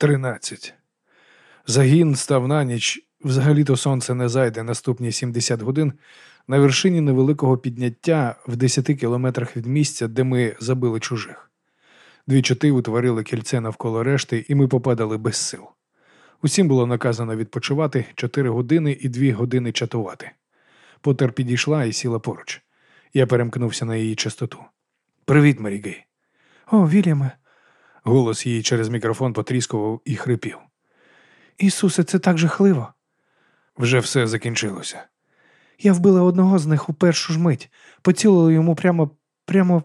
Тринадцять. Загін став на ніч. Взагалі-то сонце не зайде наступні 70 годин на вершині невеликого підняття в 10 кілометрах від місця, де ми забили чужих. Дві чоти утворили кільце навколо решти, і ми попадали без сил. Усім було наказано відпочивати 4 години і 2 години чатувати. Потер підійшла і сіла поруч. Я перемкнувся на її частоту. Привіт, Марігей. О, Вільяме. Голос її через мікрофон потріскував і хрипів. Ісусе, це так жахливо. Вже все закінчилося. Я вбила одного з них у першу ж мить, поцілила йому прямо, прямо.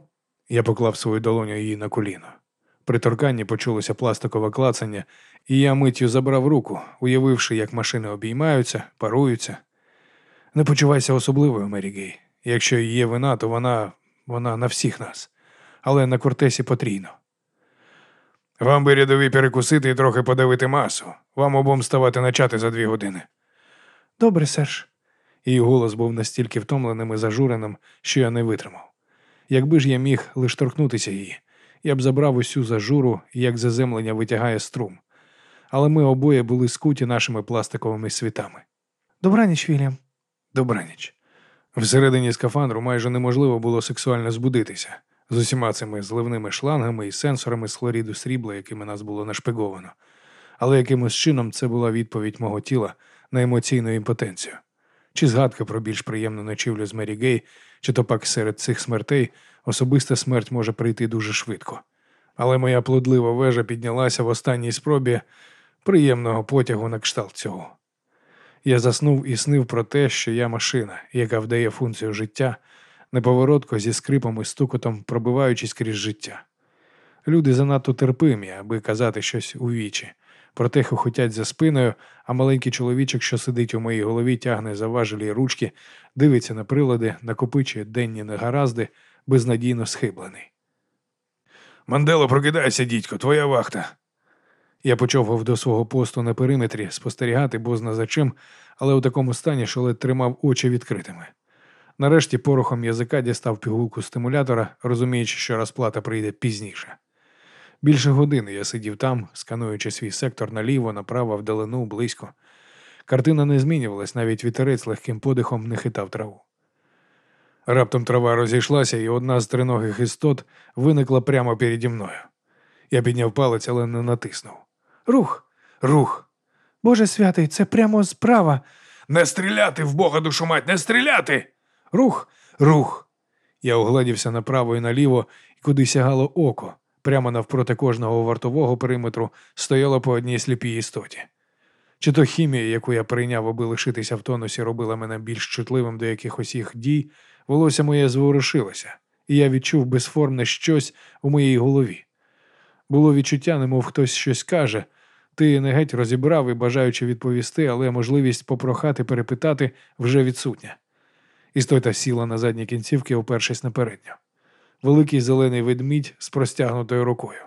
Я поклав свою долоню її на коліно. При торканні почулося пластикове клацання, і я миттю забрав руку, уявивши, як машини обіймаються, паруються. Не почувайся особливою, Мері Гей. Якщо є вина, то вона вона на всіх нас, але на кортесі потрійно. Вам би рядові перекусити і трохи подавити масу. Вам обом ставати на чати за дві години. Добре, Серж. Її голос був настільки втомленим і зажуреним, що я не витримав. Якби ж я міг лиш торкнутися її, я б забрав усю зажуру, як заземлення витягає струм. Але ми обоє були скуті нашими пластиковими світами. Добраніч, Вільям. Добраніч. Всередині скафандру майже неможливо було сексуально збудитися з усіма цими зливними шлангами і сенсорами з хлоріду срібла, якими нас було нашпиговано. Але якимось чином це була відповідь мого тіла на емоційну імпотенцію. Чи згадка про більш приємну ночівлю з Мері Гей, чи то пак серед цих смертей особиста смерть може прийти дуже швидко. Але моя плодлива вежа піднялася в останній спробі приємного потягу на кшталт цього. Я заснув і снив про те, що я машина, яка вдає функцію життя, неповоротко зі скрипом і стукотом, пробиваючись крізь життя. Люди занадто терпимі, аби казати щось у вічі, проте хохотять за спиною, а маленький чоловічок, що сидить у моїй голові, тягне за важелі ручки, дивиться на прилади, накопичує денні негаразди, безнадійно схиблений. Мандело, прокидайся, дідько, твоя вахта. Я почовгав до свого посту на периметрі спостерігати бозна за чим, але у такому стані, що ледь тримав очі відкритими. Нарешті порохом язика дістав пігулку стимулятора, розуміючи, що розплата прийде пізніше. Більше години я сидів там, скануючи свій сектор наліво, направо, вдалину, близько. Картина не змінювалась, навіть вітерець легким подихом не хитав траву. Раптом трава розійшлася, і одна з триногих істот виникла прямо переді мною. Я підняв палець, але не натиснув. Рух, рух. Боже святий, це прямо справа. Не стріляти в Бога душу мать, не стріляти. Рух, рух. Я огладівся направо і наліво, і куди сягало око. Прямо навпроти кожного вартового периметру стояло по одній сліпій істоті. Чи то хімія, яку я прийняв, аби лишитися в тонусі, робила мене більш чутливим до якихось їх дій, волосся моє зворушилося, і я відчув безформне щось у моїй голові. Було відчуття, немов хтось щось каже. Ти не геть розібрав і бажаючи відповісти, але можливість попрохати перепитати вже відсутня. Істота сіла на задні кінцівки, опершись на передню. Великий зелений ведмідь з простягнутою рукою.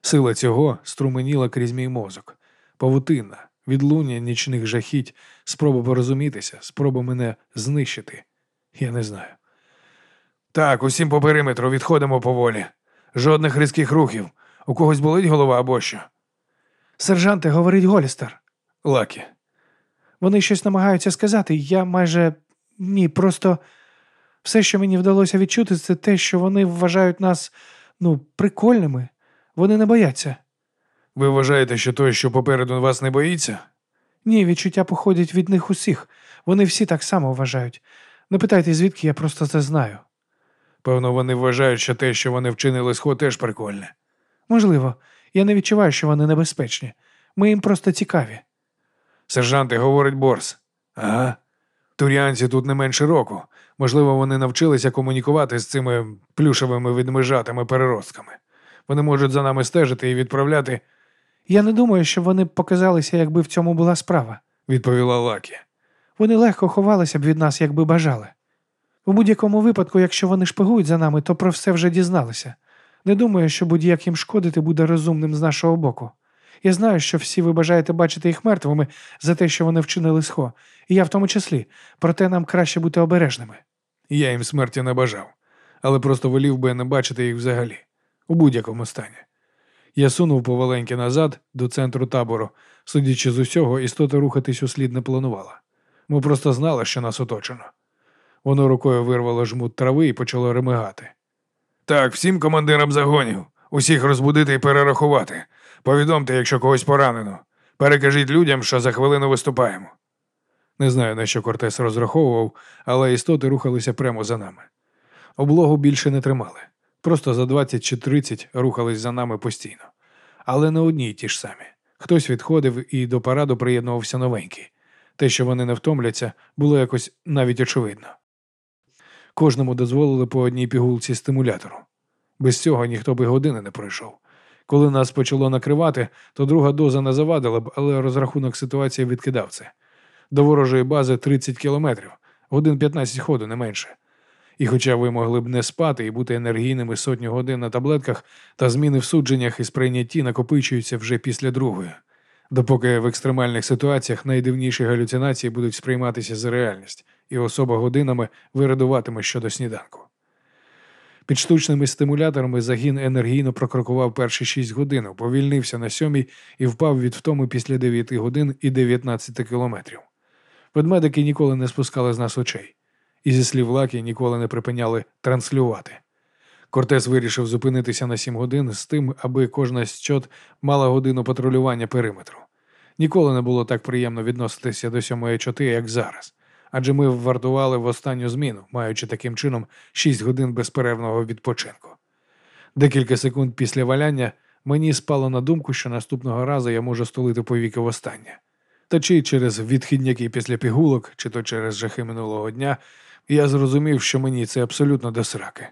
Сила цього струменіла крізь мій мозок, павутинна, відлуння нічних жахіть, спроба порозумітися, спроба мене знищити. Я не знаю. Так, усім по периметру відходимо поволі. Жодних різких рухів. У когось болить голова або що? Сержанте, говорить Голістер. Лакі. Вони щось намагаються сказати. Я майже ні, просто все, що мені вдалося відчути, це те, що вони вважають нас ну, прикольними. Вони не бояться. Ви вважаєте, що той, що попереду вас не боїться? Ні, відчуття походять від них усіх. Вони всі так само вважають. Не питайте, звідки я просто це знаю. Певно, вони вважають, що те, що вони вчинили сход, теж прикольне. Можливо, я не відчуваю, що вони небезпечні. Ми їм просто цікаві. Сержанти, говорить Борс. Ага. Туріанці тут не менше року. Можливо, вони навчилися комунікувати з цими плюшевими відмежатими переростками. Вони можуть за нами стежити і відправляти. Я не думаю, що вони показалися, якби в цьому була справа, відповіла Лакі. Вони легко ховалися б від нас, якби бажали. У будь-якому випадку, якщо вони шпигують за нами, то про все вже дізналися. Не думаю, що будь-як їм шкодити буде розумним з нашого боку. Я знаю, що всі ви бажаєте бачити їх мертвими за те, що вони вчинили схо, і я в тому числі, проте нам краще бути обережними. Я їм смерті не бажав, але просто волів би не бачити їх взагалі, у будь-якому стані. Я сунув поваленьки назад до центру табору, судячи з усього, істота рухатись услід не планувала. Ми просто знали, що нас оточено. Воно рукою вирвало жмут трави і почало ремигати. Так, всім командирам загонів. Усіх розбудити і перерахувати. Повідомте, якщо когось поранено. Перекажіть людям, що за хвилину виступаємо. Не знаю, на що Кортес розраховував, але істоти рухалися прямо за нами. Облогу більше не тримали. Просто за 20 чи 30 рухались за нами постійно. Але не одні й ті ж самі. Хтось відходив і до параду приєднувався новенький. Те, що вони не втомляться, було якось навіть очевидно. Кожному дозволили по одній пігулці стимулятору. Без цього ніхто би години не пройшов. Коли нас почало накривати, то друга доза не завадила б, але розрахунок ситуації відкидав це. До ворожої бази 30 кілометрів, годин 15 ходу, не менше. І хоча ви могли б не спати і бути енергійними сотню годин на таблетках, та зміни в судженнях і сприйнятті накопичуються вже після другої, допоки в екстремальних ситуаціях найдивніші галюцинації будуть сприйматися за реальність, і особа годинами вирадуватиме щодо сніданку. Під штучними стимуляторами загін енергійно прокрокував перші 6 годин, повільнився на сьомій і впав від втоми після 9 годин і 19 кілометрів. Ведмедики ніколи не спускали з нас очей, і зі слів Лакі ніколи не припиняли транслювати. Кортес вирішив зупинитися на 7 годин з тим, аби кожна з чот мала годину патрулювання периметру. Ніколи не було так приємно відноситися до сьомої чоти, як зараз. Адже ми вартували в останню зміну, маючи таким чином 6 годин безперервного відпочинку. Декілька секунд після валяння мені спало на думку, що наступного разу я можу столити повіки востаннє. Та чи через відхідняки після пігулок, чи то через жахи минулого дня, я зрозумів, що мені це абсолютно до сраки.